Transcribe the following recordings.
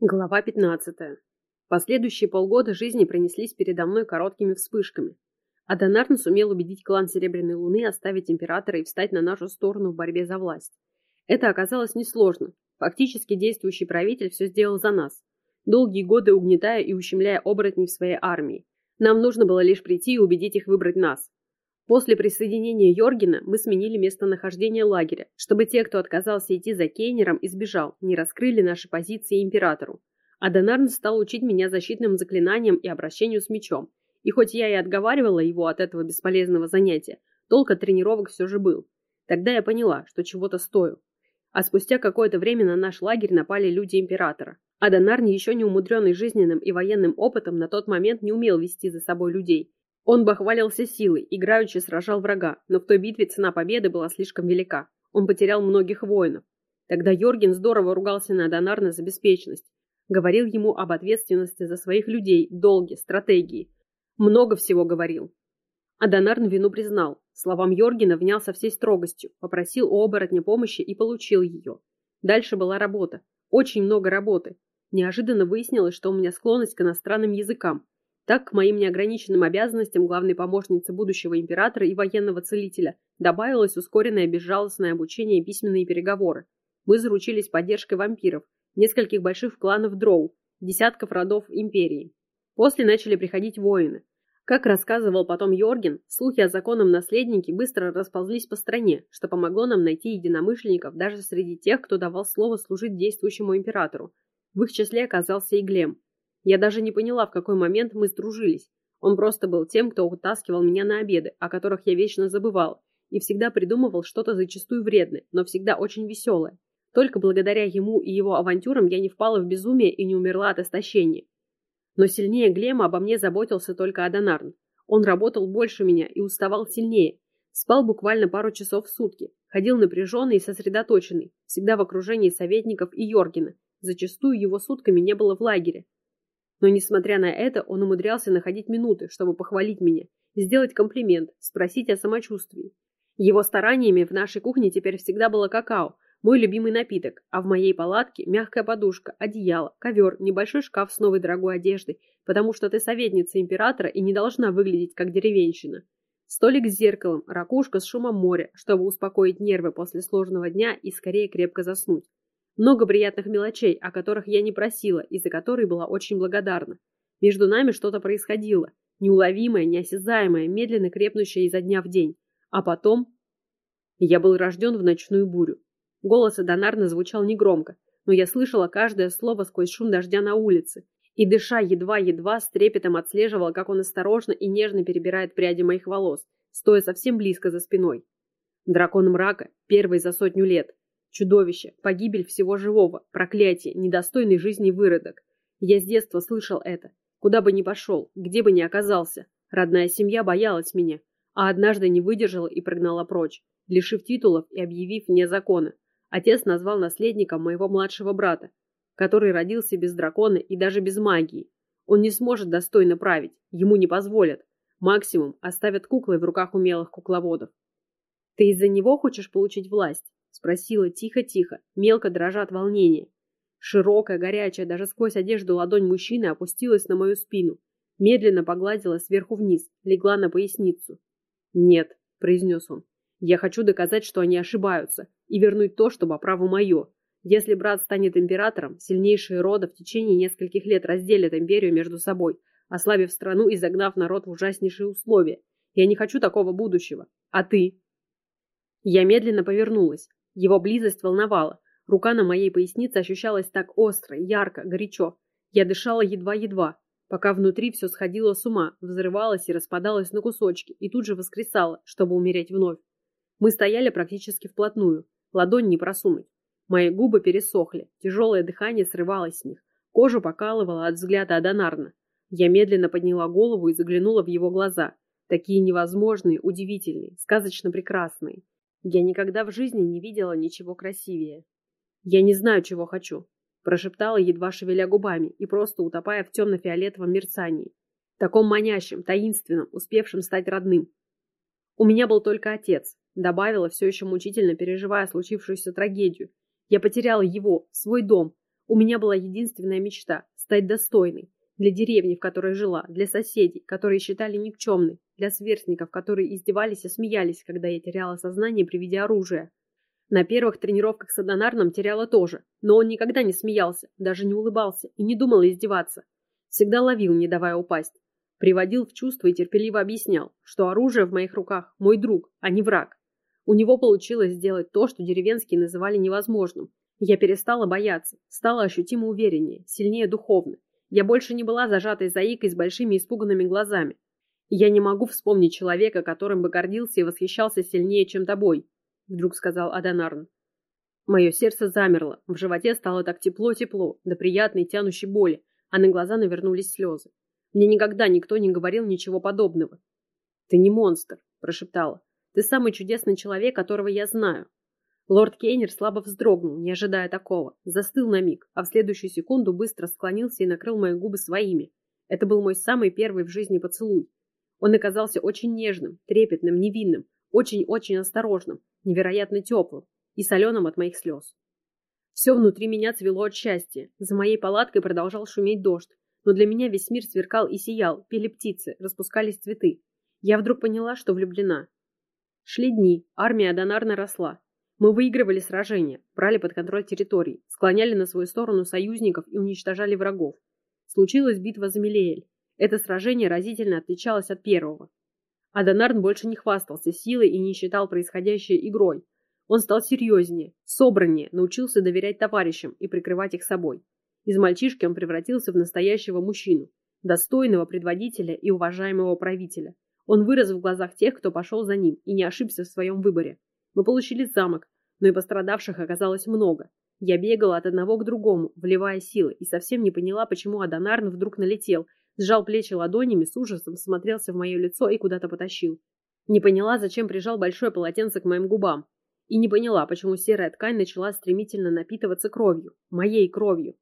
Глава 15. Последующие полгода жизни пронеслись передо мной короткими вспышками. Адонарн сумел убедить клан Серебряной Луны оставить императора и встать на нашу сторону в борьбе за власть. Это оказалось несложно. Фактически действующий правитель все сделал за нас, долгие годы угнетая и ущемляя оборотней в своей армии. Нам нужно было лишь прийти и убедить их выбрать нас. После присоединения Йоргена мы сменили местонахождение лагеря, чтобы те, кто отказался идти за Кейнером и сбежал, не раскрыли наши позиции императору. А Донарн стал учить меня защитным заклинаниям и обращению с мечом. И хоть я и отговаривала его от этого бесполезного занятия, толк от тренировок все же был. Тогда я поняла, что чего-то стою. А спустя какое-то время на наш лагерь напали люди императора. А Донарн, еще не умудренный жизненным и военным опытом, на тот момент не умел вести за собой людей он бахвалился силой, играючи сражал врага, но в той битве цена победы была слишком велика. Он потерял многих воинов. Тогда Йорген здорово ругался на Донарна за беспечность. Говорил ему об ответственности за своих людей, долге, стратегии. Много всего говорил. А Донарн вину признал. Словам Йоргена внял со всей строгостью, попросил у оборотня помощи и получил ее. Дальше была работа. Очень много работы. Неожиданно выяснилось, что у меня склонность к иностранным языкам. Так, к моим неограниченным обязанностям главной помощницы будущего императора и военного целителя добавилось ускоренное безжалостное обучение и письменные переговоры. Мы заручились поддержкой вампиров, нескольких больших кланов дроу, десятков родов империи. После начали приходить воины. Как рассказывал потом Йорген, слухи о законном наследнике быстро расползлись по стране, что помогло нам найти единомышленников даже среди тех, кто давал слово служить действующему императору. В их числе оказался и Глем, я даже не поняла, в какой момент мы сдружились. Он просто был тем, кто утаскивал меня на обеды, о которых я вечно забывал, и всегда придумывал что-то зачастую вредное, но всегда очень веселое. Только благодаря ему и его авантюрам я не впала в безумие и не умерла от истощения. Но сильнее Глема обо мне заботился только Адонарн. Он работал больше меня и уставал сильнее. Спал буквально пару часов в сутки. Ходил напряженный и сосредоточенный, всегда в окружении советников и Йоргена. Зачастую его сутками не было в лагере. Но, несмотря на это, он умудрялся находить минуты, чтобы похвалить меня, сделать комплимент, спросить о самочувствии. Его стараниями в нашей кухне теперь всегда было какао, мой любимый напиток, а в моей палатке мягкая подушка, одеяло, ковер, небольшой шкаф с новой дорогой одеждой, потому что ты советница императора и не должна выглядеть как деревенщина. Столик с зеркалом, ракушка с шумом моря, чтобы успокоить нервы после сложного дня и скорее крепко заснуть. Много приятных мелочей, о которых я не просила и за которые была очень благодарна. Между нами что-то происходило. Неуловимое, неосязаемое, медленно крепнущее изо дня в день. А потом... Я был рожден в ночную бурю. Голос Адонарна звучал негромко, но я слышала каждое слово сквозь шум дождя на улице. И, дыша едва-едва, с трепетом отслеживала, как он осторожно и нежно перебирает пряди моих волос, стоя совсем близко за спиной. Дракон мрака, первый за сотню лет, Чудовище, погибель всего живого, проклятие, недостойный жизни выродок. Я с детства слышал это. Куда бы ни пошел, где бы ни оказался, родная семья боялась меня, а однажды не выдержала и прогнала прочь, лишив титулов и объявив вне закона. Отец назвал наследником моего младшего брата, который родился без дракона и даже без магии. Он не сможет достойно править, ему не позволят. Максимум оставят куклой в руках умелых кукловодов. Ты из-за него хочешь получить власть? Спросила тихо-тихо, мелко дрожа от волнения. Широкая, горячая, даже сквозь одежду ладонь мужчины опустилась на мою спину. Медленно погладила сверху вниз, легла на поясницу. «Нет», — произнес он, — «я хочу доказать, что они ошибаются, и вернуть то, что по праву мое. Если брат станет императором, сильнейшие рода в течение нескольких лет разделят империю между собой, ослабив страну и загнав народ в ужаснейшие условия. Я не хочу такого будущего. А ты?» Я медленно повернулась. Его близость волновала. Рука на моей пояснице ощущалась так остро, ярко, горячо. Я дышала едва-едва, пока внутри все сходило с ума, взрывалось и распадалось на кусочки, и тут же воскресало, чтобы умереть вновь. Мы стояли практически вплотную, ладонь не просунуть. Мои губы пересохли, тяжелое дыхание срывалось с них, кожу покалывало от взгляда Адонарна. Я медленно подняла голову и заглянула в его глаза. Такие невозможные, удивительные, сказочно прекрасные. Я никогда в жизни не видела ничего красивее. Я не знаю, чего хочу, прошептала, едва шевеля губами и просто утопая в темно-фиолетовом мерцании, таком манящем, таинственном, успевшем стать родным. У меня был только отец, добавила, все еще мучительно переживая случившуюся трагедию. Я потеряла его, свой дом. У меня была единственная мечта – стать достойной. Для деревни, в которой жила, для соседей, которые считали никчемной, для сверстников, которые издевались и смеялись, когда я теряла сознание при виде оружия. На первых тренировках с Адонарном теряла тоже, но он никогда не смеялся, даже не улыбался и не думал издеваться. Всегда ловил, не давая упасть. Приводил в чувство и терпеливо объяснял, что оружие в моих руках – мой друг, а не враг. У него получилось сделать то, что деревенские называли невозможным. Я перестала бояться, стала ощутимо увереннее, сильнее духовно. Я больше не была зажатой заикой с большими испуганными глазами. Я не могу вспомнить человека, которым бы гордился и восхищался сильнее, чем тобой, вдруг сказал Адонарн. Мое сердце замерло, в животе стало так тепло-тепло, до приятной тянущей боли, а на глаза навернулись слезы. Мне никогда никто не говорил ничего подобного. «Ты не монстр», – прошептала. «Ты самый чудесный человек, которого я знаю. Лорд Кейнер слабо вздрогнул, не ожидая такого, застыл на миг, а в следующую секунду быстро склонился и накрыл мои губы своими. Это был мой самый первый в жизни поцелуй. Он оказался очень нежным, трепетным, невинным, очень-очень осторожным, невероятно теплым и соленым от моих слез. Все внутри меня цвело от счастья. За моей палаткой продолжал шуметь дождь, но для меня весь мир сверкал и сиял, пели птицы, распускались цветы. Я вдруг поняла, что влюблена. Шли дни, армия Адонарна росла. Мы выигрывали сражения, брали под контроль территории, склоняли на свою сторону союзников и уничтожали врагов. Случилась битва за Милеэль. Это сражение разительно отличалось от первого. Адонарн больше не хвастался силой и не считал происходящее игрой. Он стал серьезнее, собраннее, научился доверять товарищам и прикрывать их собой. Из мальчишки он превратился в настоящего мужчину, достойного предводителя и уважаемого правителя. Он вырос в глазах тех, кто пошел за ним, и не ошибся в своем выборе. Мы получили замок, но и пострадавших оказалось много. Я бегала от одного к другому, вливая силы, и совсем не поняла, почему Адонарн вдруг налетел, сжал плечи ладонями, с ужасом смотрелся в мое лицо и куда-то потащил. Не поняла, зачем прижал большое полотенце к моим губам. И не поняла, почему серая ткань начала стремительно напитываться кровью. Моей кровью.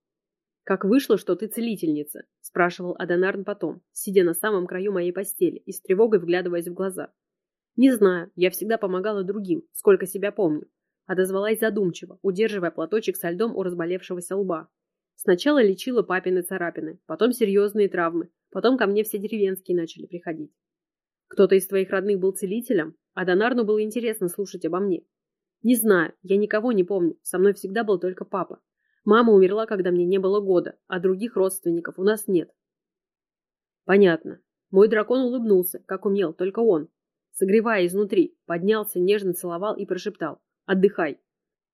«Как вышло, что ты целительница?» – спрашивал Адонарн потом, сидя на самом краю моей постели и с тревогой вглядываясь в глаза. Не знаю, я всегда помогала другим, сколько себя помню. Отозвалась задумчиво, удерживая платочек со льдом у разболевшегося лба. Сначала лечила папины царапины, потом серьезные травмы, потом ко мне все деревенские начали приходить. Кто-то из твоих родных был целителем, а Донарну было интересно слушать обо мне. Не знаю, я никого не помню, со мной всегда был только папа. Мама умерла, когда мне не было года, а других родственников у нас нет. Понятно. Мой дракон улыбнулся, как умел, только он, согревая изнутри, поднялся, нежно целовал и прошептал «Отдыхай».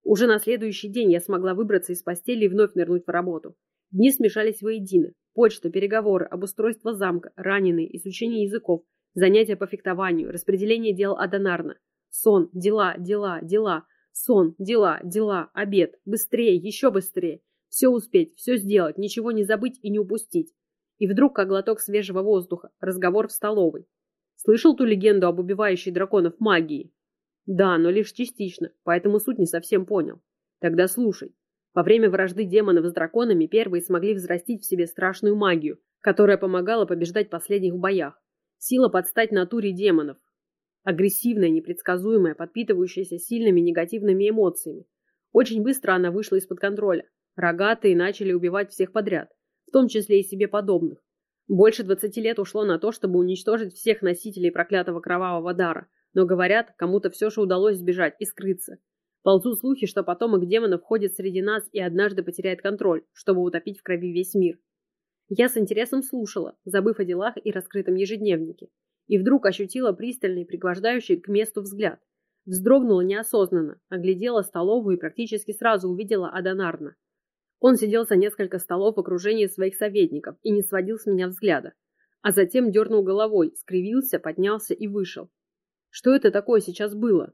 Уже на следующий день я смогла выбраться из постели и вновь нырнуть в работу. Дни смешались воедино. Почта, переговоры, обустройство замка, раненые, изучение языков, занятия по фехтованию, распределение дел Адонарна. Сон, дела, дела, дела. Сон, дела, дела, обед. Быстрее, еще быстрее. Все успеть, все сделать, ничего не забыть и не упустить. И вдруг, как глоток свежего воздуха, разговор в столовой. Слышал ту легенду об убивающей драконов магии? Да, но лишь частично, поэтому суть не совсем понял. Тогда слушай. Во время вражды демонов с драконами первые смогли взрастить в себе страшную магию, которая помогала побеждать последних в боях. Сила подстать натуре демонов. Агрессивная, непредсказуемая, подпитывающаяся сильными негативными эмоциями. Очень быстро она вышла из-под контроля. Рогатые начали убивать всех подряд, в том числе и себе подобных. Больше двадцати лет ушло на то, чтобы уничтожить всех носителей проклятого кровавого дара, но, говорят, кому-то все же удалось сбежать и скрыться. Ползут слухи, что потомок демона входит среди нас и однажды потеряет контроль, чтобы утопить в крови весь мир. Я с интересом слушала, забыв о делах и раскрытом ежедневнике, и вдруг ощутила пристальный, пригвождающий к месту взгляд. Вздрогнула неосознанно, оглядела столовую и практически сразу увидела Адонарна. Он сидел за несколько столов в окружении своих советников и не сводил с меня взгляда. А затем дернул головой, скривился, поднялся и вышел. Что это такое сейчас было?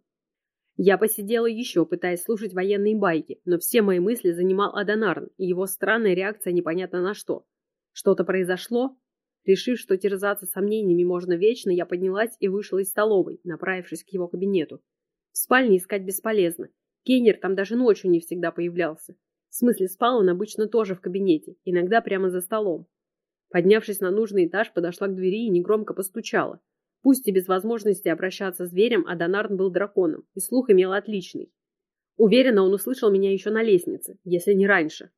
Я посидела еще, пытаясь слушать военные байки, но все мои мысли занимал Адонарн и его странная реакция непонятно на что. Что-то произошло? Решив, что терзаться сомнениями можно вечно, я поднялась и вышла из столовой, направившись к его кабинету. В спальне искать бесполезно. Кейнер там даже ночью не всегда появлялся. В смысле, спал он обычно тоже в кабинете, иногда прямо за столом. Поднявшись на нужный этаж, подошла к двери и негромко постучала. Пусть и без возможности обращаться с зверем, а Донарн был драконом, и слух имел отличный. Уверена, он услышал меня еще на лестнице, если не раньше.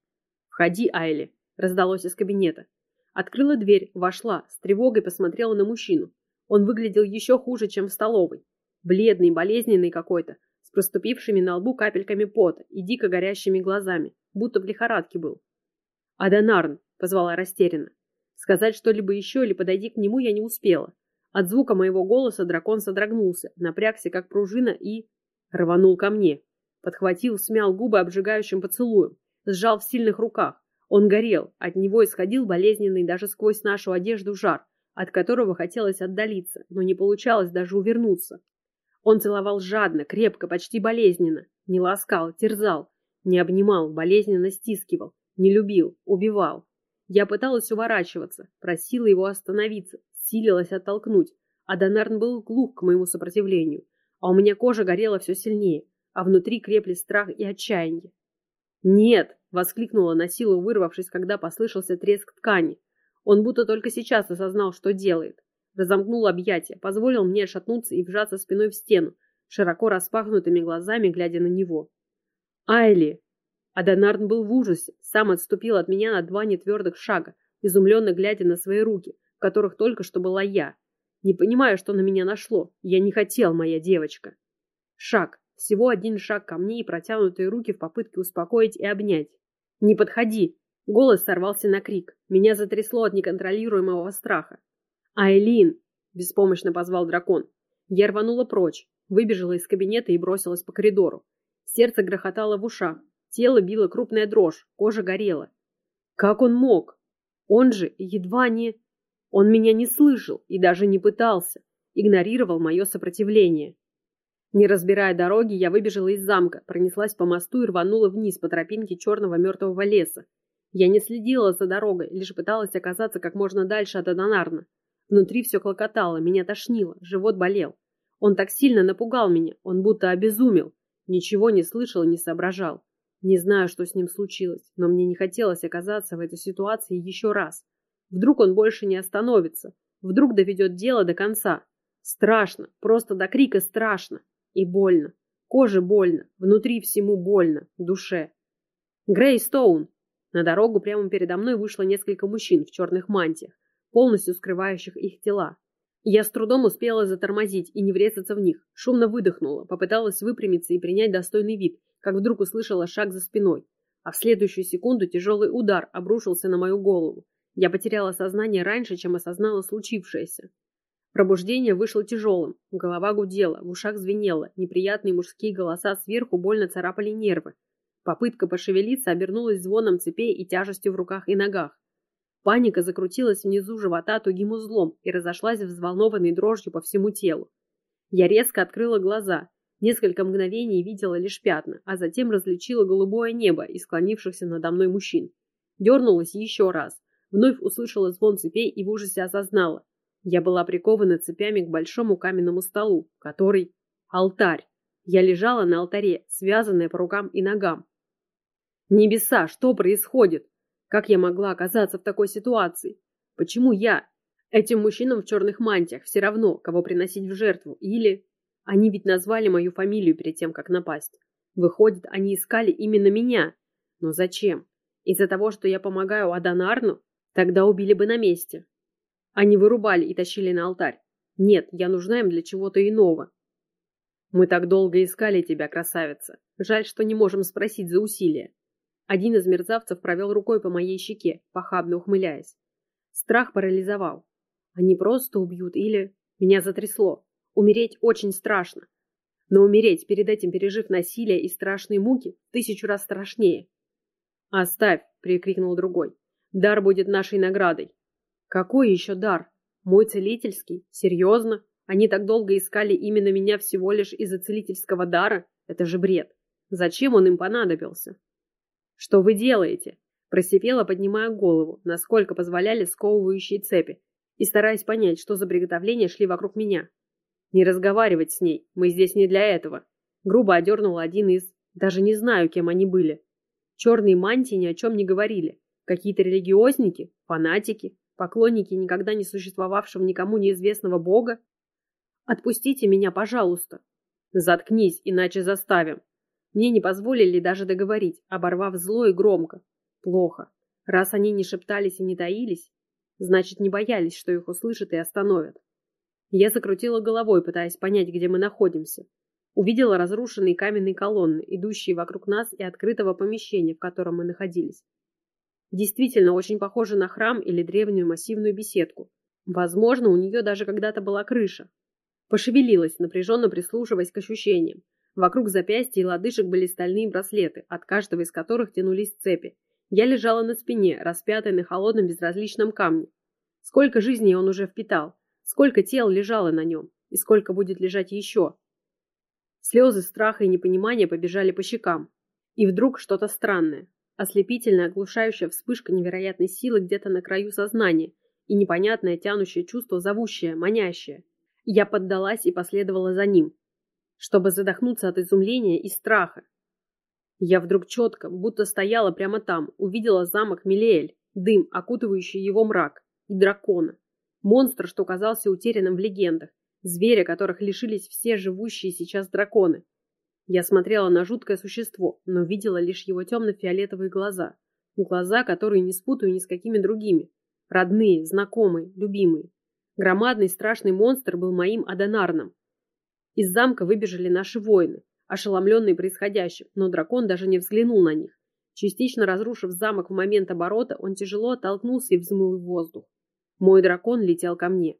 «Входи, Айли!» — раздалось из кабинета. Открыла дверь, вошла, с тревогой посмотрела на мужчину. Он выглядел еще хуже, чем в столовой. Бледный, болезненный какой-то, проступившими на лбу капельками пота и дико горящими глазами, будто в лихорадке был. «Аданарн!» — позвала растерянно. Сказать что-либо еще или подойти к нему я не успела. От звука моего голоса дракон содрогнулся, напрягся как пружина и... рванул ко мне. Подхватил, смял губы обжигающим поцелуем, сжал в сильных руках, он горел, от него исходил болезненный даже сквозь нашу одежду жар, от которого хотелось отдалиться, но не получалось даже увернуться. Он целовал жадно, крепко, почти болезненно, не ласкал, терзал, не обнимал, болезненно стискивал, не любил, убивал. Я пыталась уворачиваться, просила его остановиться, силилась оттолкнуть, а Донарн был глух к моему сопротивлению, а у меня кожа горела все сильнее, а внутри крепли страх и отчаяние. «Нет!» — воскликнула на силу, вырвавшись, когда послышался треск ткани. Он будто только сейчас осознал, что делает. Разомкнул объятия, позволил мне отшатнуться и вжаться спиной в стену, широко распахнутыми глазами, глядя на него. «Айли!» Адонарн был в ужасе, сам отступил от меня на два нетвердых шага, изумленно глядя на свои руки, в которых только что была я. Не понимаю, что на меня нашло. Я не хотел, моя девочка. Шаг, всего один шаг ко мне и протянутые руки в попытке успокоить и обнять. «Не подходи!» Голос сорвался на крик. Меня затрясло от неконтролируемого страха. «Айлин!» – беспомощно позвал дракон. Я рванула прочь, выбежала из кабинета и бросилась по коридору. Сердце грохотало в ушах, тело било крупная дрожь, кожа горела. Как он мог? Он же едва не... Он меня не слышал и даже не пытался, игнорировал мое сопротивление. Не разбирая дороги, я выбежала из замка, пронеслась по мосту и рванула вниз по тропинке черного мертвого леса. Я не следила за дорогой, лишь пыталась оказаться как можно дальше от Адонарна. Внутри все клокотало, меня тошнило, живот болел. Он так сильно напугал меня, он будто обезумел. Ничего не слышал и не соображал. Не знаю, что с ним случилось, но мне не хотелось оказаться в этой ситуации еще раз. Вдруг он больше не остановится, вдруг доведет дело до конца. Страшно, просто до крика страшно. И больно. Коже больно, внутри всему больно, душе. Грейстоун! На дорогу прямо передо мной вышло несколько мужчин в черных мантиях, полностью скрывающих их тела. Я с трудом успела затормозить и не врезаться в них. Шумно выдохнула, попыталась выпрямиться и принять достойный вид, как вдруг услышала шаг за спиной. А в следующую секунду тяжелый удар обрушился на мою голову. Я потеряла сознание раньше, чем осознала случившееся. Пробуждение вышло тяжелым. Голова гудела, в ушах звенело, неприятные мужские голоса сверху больно царапали нервы. Попытка пошевелиться обернулась звоном цепей и тяжестью в руках и ногах. Паника закрутилась внизу живота тугим узлом и разошлась взволнованной дрожью по всему телу. Я резко открыла глаза. Несколько мгновений видела лишь пятна, а затем различила голубое небо и склонившихся надо мной мужчин. Дернулась еще раз. Вновь услышала звон цепей и в ужасе осознала. Я была прикована цепями к большому каменному столу, который... Алтарь. Я лежала на алтаре, связанная по рукам и ногам. Небеса, что происходит? Как я могла оказаться в такой ситуации? Почему я? Этим мужчинам в черных мантиях все равно, кого приносить в жертву. Или... Они ведь назвали мою фамилию перед тем, как напасть. Выходит, они искали именно меня. Но зачем? Из-за того, что я помогаю Аданарну? Тогда убили бы на месте. Они вырубали и тащили на алтарь. Нет, я нужна им для чего-то иного. Мы так долго искали тебя, красавица. Жаль, что не можем спросить за усилия. Один из мерзавцев провел рукой по моей щеке, похабно ухмыляясь. Страх парализовал. Они просто убьют или... Меня затрясло. Умереть очень страшно. Но умереть, перед этим пережив насилие и страшные муки, тысячу раз страшнее. «Оставь!» — прикрикнул другой. «Дар будет нашей наградой. Какой еще дар? Мой целительский? Серьезно? Они так долго искали именно меня всего лишь из-за целительского дара? Это же бред. Зачем он им понадобился? Что вы делаете? Просипела, поднимая голову, насколько позволяли сковывающие цепи, и стараясь понять, что за приготовления шли вокруг меня. Не разговаривать с ней, мы здесь не для этого. Грубо одернул один из... Даже не знаю, кем они были. Черные мантии ни о чем не говорили. Какие-то религиозники, фанатики, Поклонники никогда не существовавшего никому неизвестного бога? Отпустите меня, пожалуйста. Заткнись, иначе заставим. Мне не позволили даже договорить, оборвав зло и громко. Плохо. Раз они не шептались и не таились, значит, не боялись, что их услышат и остановят. Я закрутила головой, пытаясь понять, где мы находимся. Увидела разрушенные каменные колонны, идущие вокруг нас и открытого помещения, в котором мы находились. Действительно, очень похоже на храм или древнюю массивную беседку. Возможно, у нее даже когда-то была крыша. Пошевелилась, напряженно прислушиваясь к ощущениям. Вокруг запястья и лодыжек были стальные браслеты, от каждого из которых тянулись цепи. Я лежала на спине, распятая на холодном безразличном камне. Сколько жизней он уже впитал, сколько тел лежало на нем, и сколько будет лежать еще. Слезы страха и непонимания побежали по щекам. И вдруг что-то странное. Ослепительная, оглушающая вспышка невероятной силы где-то на краю сознания и непонятное тянущее чувство, зовущее, манящее. Я поддалась и последовала за ним, чтобы задохнуться от изумления и страха. Я вдруг четко, будто стояла прямо там, увидела замок Милеэль, дым, окутывающий его мрак, и дракона. Монстр, что казался утерянным в легендах, зверя, которых лишились все живущие сейчас драконы. Я смотрела на жуткое существо, но видела лишь его темно-фиолетовые глаза. Глаза, которые не спутаю ни с какими другими. Родные, знакомые, любимые. Громадный страшный монстр был моим Адонарном. Из замка выбежали наши воины, ошеломленные происходящим, но дракон даже не взглянул на них. Частично разрушив замок в момент оборота, он тяжело оттолкнулся и взмыл в воздух. Мой дракон летел ко мне.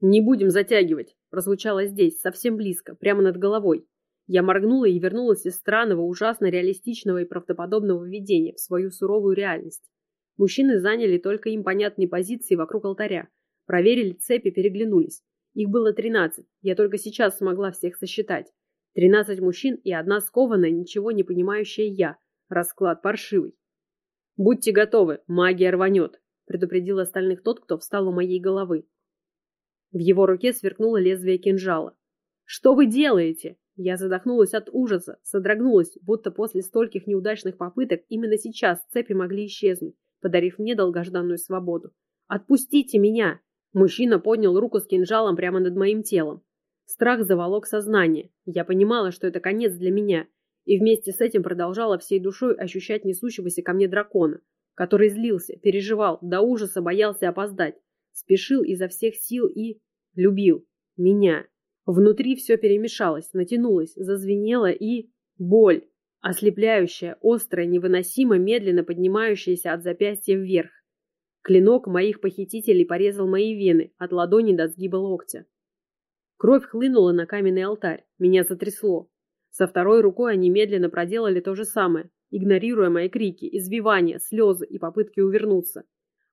«Не будем затягивать», – прозвучало здесь, совсем близко, прямо над головой. Я моргнула и вернулась из странного, ужасно реалистичного и правдоподобного видения в свою суровую реальность. Мужчины заняли только им понятные позиции вокруг алтаря, проверили цепи, переглянулись. Их было тринадцать, я только сейчас смогла всех сосчитать. Тринадцать мужчин и одна скованная, ничего не понимающая я. Расклад паршивый. «Будьте готовы, магия рванет», — предупредил остальных тот, кто встал у моей головы. В его руке сверкнуло лезвие кинжала. «Что вы делаете?» Я задохнулась от ужаса, содрогнулась, будто после стольких неудачных попыток именно сейчас цепи могли исчезнуть, подарив мне долгожданную свободу. «Отпустите меня!» Мужчина поднял руку с кинжалом прямо над моим телом. Страх заволок сознание. Я понимала, что это конец для меня, и вместе с этим продолжала всей душой ощущать несущегося ко мне дракона, который злился, переживал, до ужаса боялся опоздать, спешил изо всех сил и... любил. Меня. Внутри все перемешалось, натянулось, зазвенело и... Боль. Ослепляющая, острая, невыносимо медленно поднимающаяся от запястья вверх. Клинок моих похитителей порезал мои вены от ладони до сгиба локтя. Кровь хлынула на каменный алтарь. Меня затрясло. Со второй рукой они медленно проделали то же самое, игнорируя мои крики, извивания, слезы и попытки увернуться.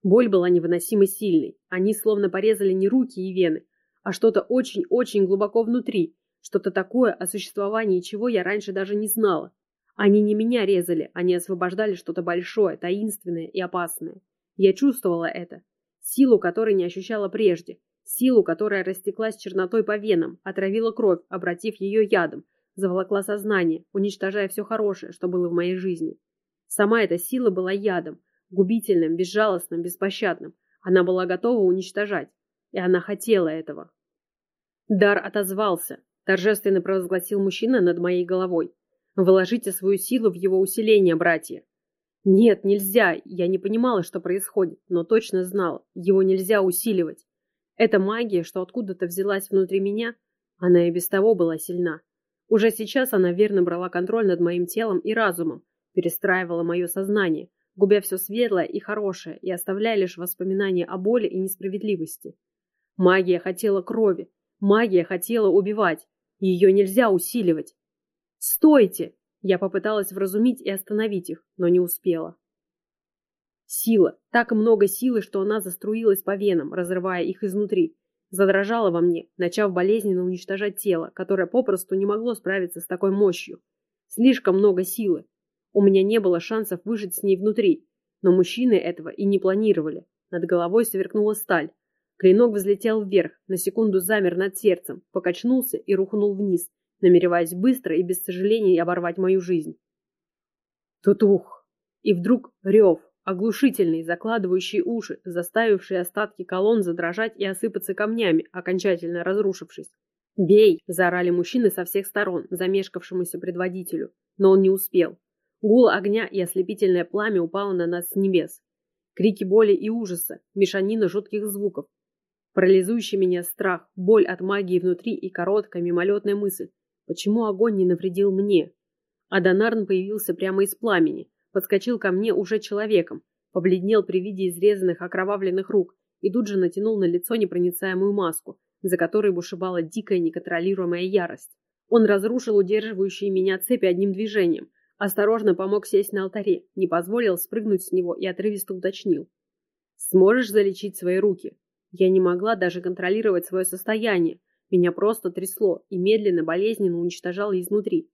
Боль была невыносимо сильной. Они словно порезали не руки и вены, а что-то очень-очень глубоко внутри, что-то такое, о существовании чего я раньше даже не знала. Они не меня резали, они освобождали что-то большое, таинственное и опасное. Я чувствовала это. Силу, которой не ощущала прежде. Силу, которая растеклась чернотой по венам, отравила кровь, обратив ее ядом, заволокла сознание, уничтожая все хорошее, что было в моей жизни. Сама эта сила была ядом, губительным, безжалостным, беспощадным. Она была готова уничтожать. И она хотела этого. Дар отозвался, торжественно провозгласил мужчина над моей головой. Вложите свою силу в его усиление, братья. Нет, нельзя. Я не понимала, что происходит, но точно знала. Его нельзя усиливать. Эта магия, что откуда-то взялась внутри меня, она и без того была сильна. Уже сейчас она верно брала контроль над моим телом и разумом, перестраивала мое сознание, губя все светлое и хорошее и оставляя лишь воспоминания о боли и несправедливости. Магия хотела крови. Магия хотела убивать. Ее нельзя усиливать. «Стойте!» Я попыталась вразумить и остановить их, но не успела. Сила. Так много силы, что она заструилась по венам, разрывая их изнутри. Задрожала во мне, начав болезненно уничтожать тело, которое попросту не могло справиться с такой мощью. Слишком много силы. У меня не было шансов выжить с ней внутри. Но мужчины этого и не планировали. Над головой сверкнула сталь, Клинок взлетел вверх, на секунду замер над сердцем, покачнулся и рухнул вниз, намереваясь быстро и без сожалений оборвать мою жизнь. Тутух! И вдруг рев, оглушительный, закладывающий уши, заставивший остатки колонн задрожать и осыпаться камнями, окончательно разрушившись. «Бей!» – заорали мужчины со всех сторон, замешкавшемуся предводителю. Но он не успел. Гул огня и ослепительное пламя упало на нас с небес. Крики боли и ужаса, мешанина жутких звуков. Парализующий меня страх, боль от магии внутри и короткая мимолетная мысль. Почему огонь не навредил мне? А Донарн появился прямо из пламени, подскочил ко мне уже человеком, побледнел при виде изрезанных окровавленных рук и тут же натянул на лицо непроницаемую маску, за которой бушевала дикая неконтролируемая ярость. Он разрушил удерживающие меня цепи одним движением, осторожно помог сесть на алтаре, не позволил спрыгнуть с него и отрывисто уточнил. «Сможешь залечить свои руки?» Я не могла даже контролировать свое состояние, меня просто трясло и медленно, болезненно уничтожало изнутри.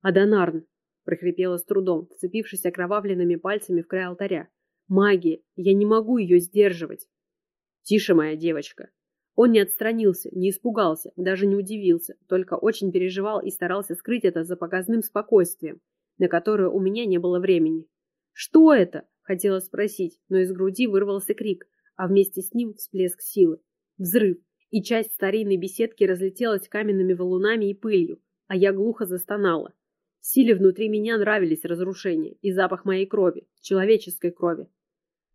«Адонарн!» — прохрипела с трудом, вцепившись окровавленными пальцами в край алтаря. «Магия! Я не могу ее сдерживать!» «Тише, моя девочка!» Он не отстранился, не испугался, даже не удивился, только очень переживал и старался скрыть это за показным спокойствием, на которое у меня не было времени. «Что это?» — хотела спросить, но из груди вырвался крик, а вместе с ним всплеск силы. Взрыв, и часть старинной беседки разлетелась каменными валунами и пылью, а я глухо застонала. Силе внутри меня нравились разрушения и запах моей крови, человеческой крови.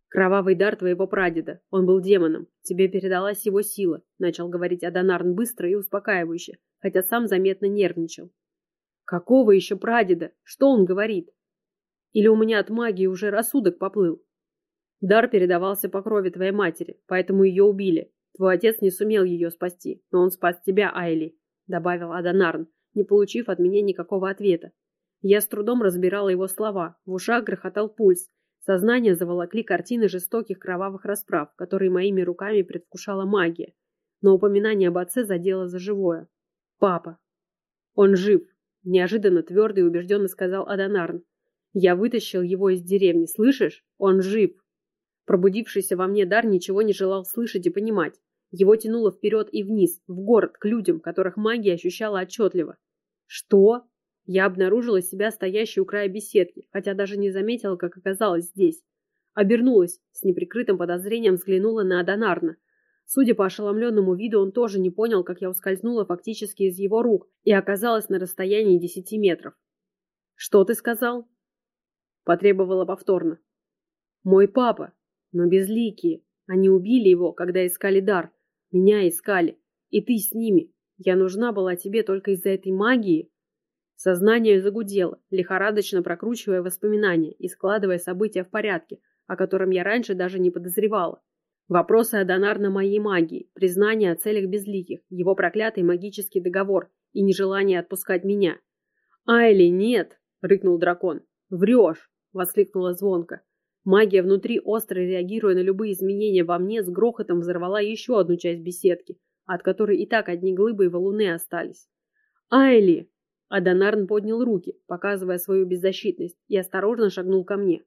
«Кровавый дар твоего прадеда. Он был демоном. Тебе передалась его сила», — начал говорить Адонарн быстро и успокаивающе, хотя сам заметно нервничал. «Какого еще прадеда? Что он говорит? Или у меня от магии уже рассудок поплыл?» «Дар передавался по крови твоей матери, поэтому ее убили. Твой отец не сумел ее спасти, но он спас тебя, Айли», — добавил Адонарн, не получив от меня никакого ответа. Я с трудом разбирала его слова, в ушах грохотал пульс, сознание заволокли картины жестоких кровавых расправ, которые моими руками предвкушала магия, но упоминание об отце задело за живое. «Папа! Он жив!» — неожиданно твердо и убежденно сказал Адонарн. «Я вытащил его из деревни, слышишь? Он жив!» Пробудившийся во мне дар ничего не желал слышать и понимать. Его тянуло вперед и вниз, в город, к людям, которых магия ощущала отчетливо. Что? Я обнаружила себя стоящей у края беседки, хотя даже не заметила, как оказалась здесь. Обернулась, с неприкрытым подозрением взглянула на Адонарна. Судя по ошеломленному виду, он тоже не понял, как я ускользнула фактически из его рук и оказалась на расстоянии десяти метров. «Что ты сказал?» Потребовала повторно. «Мой папа, но безликие. Они убили его, когда искали дар. Меня искали. И ты с ними. Я нужна была тебе только из-за этой магии. Сознание загудело, лихорадочно прокручивая воспоминания и складывая события в порядке, о котором я раньше даже не подозревала. Вопросы о донарно моей магии, признание о целях безликих, его проклятый магический договор и нежелание отпускать меня. «Айли, нет!» — рыкнул дракон. «Врешь!» — воскликнула звонко. Магия внутри, остро реагируя на любые изменения во мне, с грохотом взорвала еще одну часть беседки, от которой и так одни глыбы и валуны остались. «Айли!» Адонарн поднял руки, показывая свою беззащитность, и осторожно шагнул ко мне.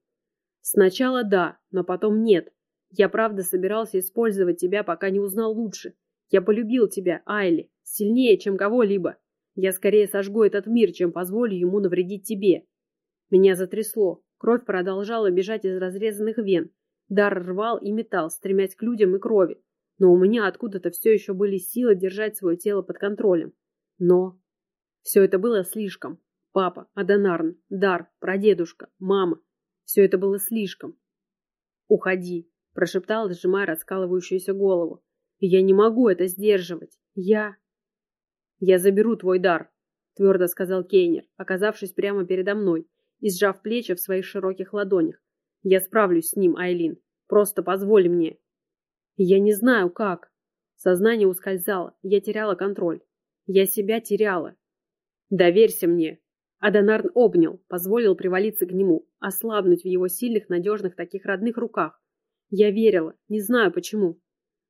«Сначала да, но потом нет. Я правда собирался использовать тебя, пока не узнал лучше. Я полюбил тебя, Айли, сильнее, чем кого-либо. Я скорее сожгу этот мир, чем позволю ему навредить тебе». Меня затрясло, Кровь продолжала бежать из разрезанных вен. Дар рвал и метал, стремясь к людям и крови. Но у меня откуда-то все еще были силы держать свое тело под контролем. Но... Все это было слишком. Папа, Адонарн, Дар, прадедушка, мама. Все это было слишком. «Уходи», – прошептал, сжимая раскалывающуюся голову. «Я не могу это сдерживать. Я...» «Я заберу твой дар», – твердо сказал Кейнер, оказавшись прямо передо мной и сжав плечи в своих широких ладонях. «Я справлюсь с ним, Айлин. Просто позволь мне». «Я не знаю, как». Сознание ускользало, я теряла контроль. Я себя теряла. «Доверься мне». Адонарн обнял, позволил привалиться к нему, ослабнуть в его сильных, надежных, таких родных руках. Я верила, не знаю почему.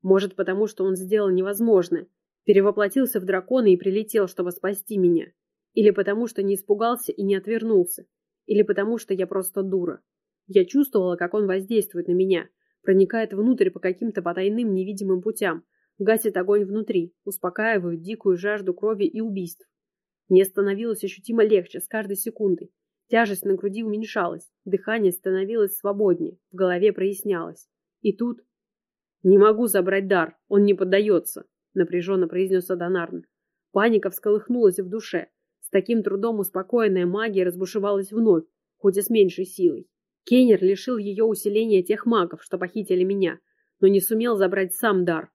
Может, потому что он сделал невозможное, перевоплотился в дракона и прилетел, чтобы спасти меня. Или потому что не испугался и не отвернулся. Или потому что я просто дура. Я чувствовала, как он воздействует на меня, проникает внутрь по каким-то потайным невидимым путям, гасит огонь внутри, успокаивает дикую жажду крови и убийств. Мне становилось ощутимо легче с каждой секундой. Тяжесть на груди уменьшалась, дыхание становилось свободнее, в голове прояснялось. И тут... «Не могу забрать дар, он не поддается», — напряженно произнес Адонарн. Паника всколыхнулась в душе, с таким трудом успокоенная магия разбушевалась вновь, хоть и с меньшей силой. Кейнер лишил ее усиления тех магов, что похитили меня, но не сумел забрать сам дар.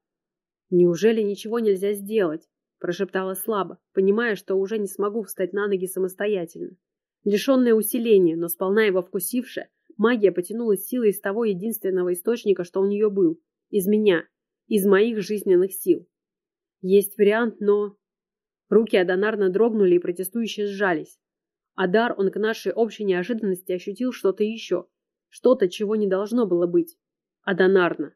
«Неужели ничего нельзя сделать?» – прошептала слабо, понимая, что уже не смогу встать на ноги самостоятельно. Лишенная усиления, но сполна его вкусившая, магия потянулась силой из того единственного источника, что у нее был. Из меня. Из моих жизненных сил. Есть вариант, но... Руки Адонарна дрогнули и протестующе сжались. Адар, он к нашей общей неожиданности ощутил что-то еще. Что-то, чего не должно было быть. Адонарна.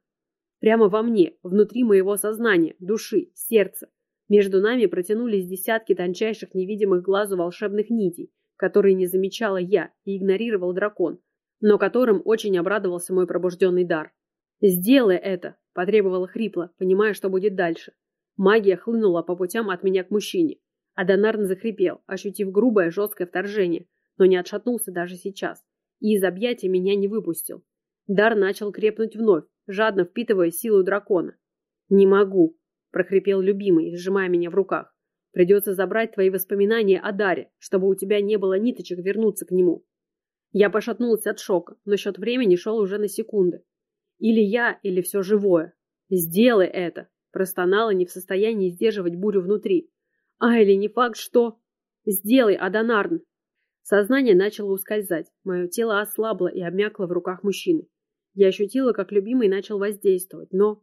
Прямо во мне, внутри моего сознания, души, сердца. Между нами протянулись десятки тончайших невидимых глазу волшебных нитей, которые не замечала я и игнорировал дракон, но которым очень обрадовался мой пробужденный дар. «Сделай это!» – потребовала хрипло, понимая, что будет дальше. Магия хлынула по путям от меня к мужчине. А Донарн захрипел, ощутив грубое, жесткое вторжение, но не отшатнулся даже сейчас. И из объятия меня не выпустил. Дар начал крепнуть вновь, жадно впитывая силу дракона. «Не могу», – прохрипел любимый, сжимая меня в руках. «Придется забрать твои воспоминания о Даре, чтобы у тебя не было ниточек вернуться к нему». Я пошатнулась от шока, но счет времени шел уже на секунды. Или я, или все живое. «Сделай это!» – простонала, не в состоянии сдерживать бурю внутри. «А, или не факт, что...» «Сделай, Адонарн!» Сознание начало ускользать, мое тело ослабло и обмякло в руках мужчины. Я ощутила, как любимый начал воздействовать, но...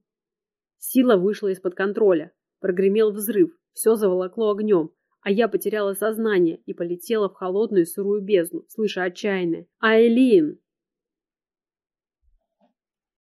Сила вышла из-под контроля. Прогремел взрыв, все заволокло огнем, а я потеряла сознание и полетела в холодную сырую бездну, слыша отчаянное «Айлин!».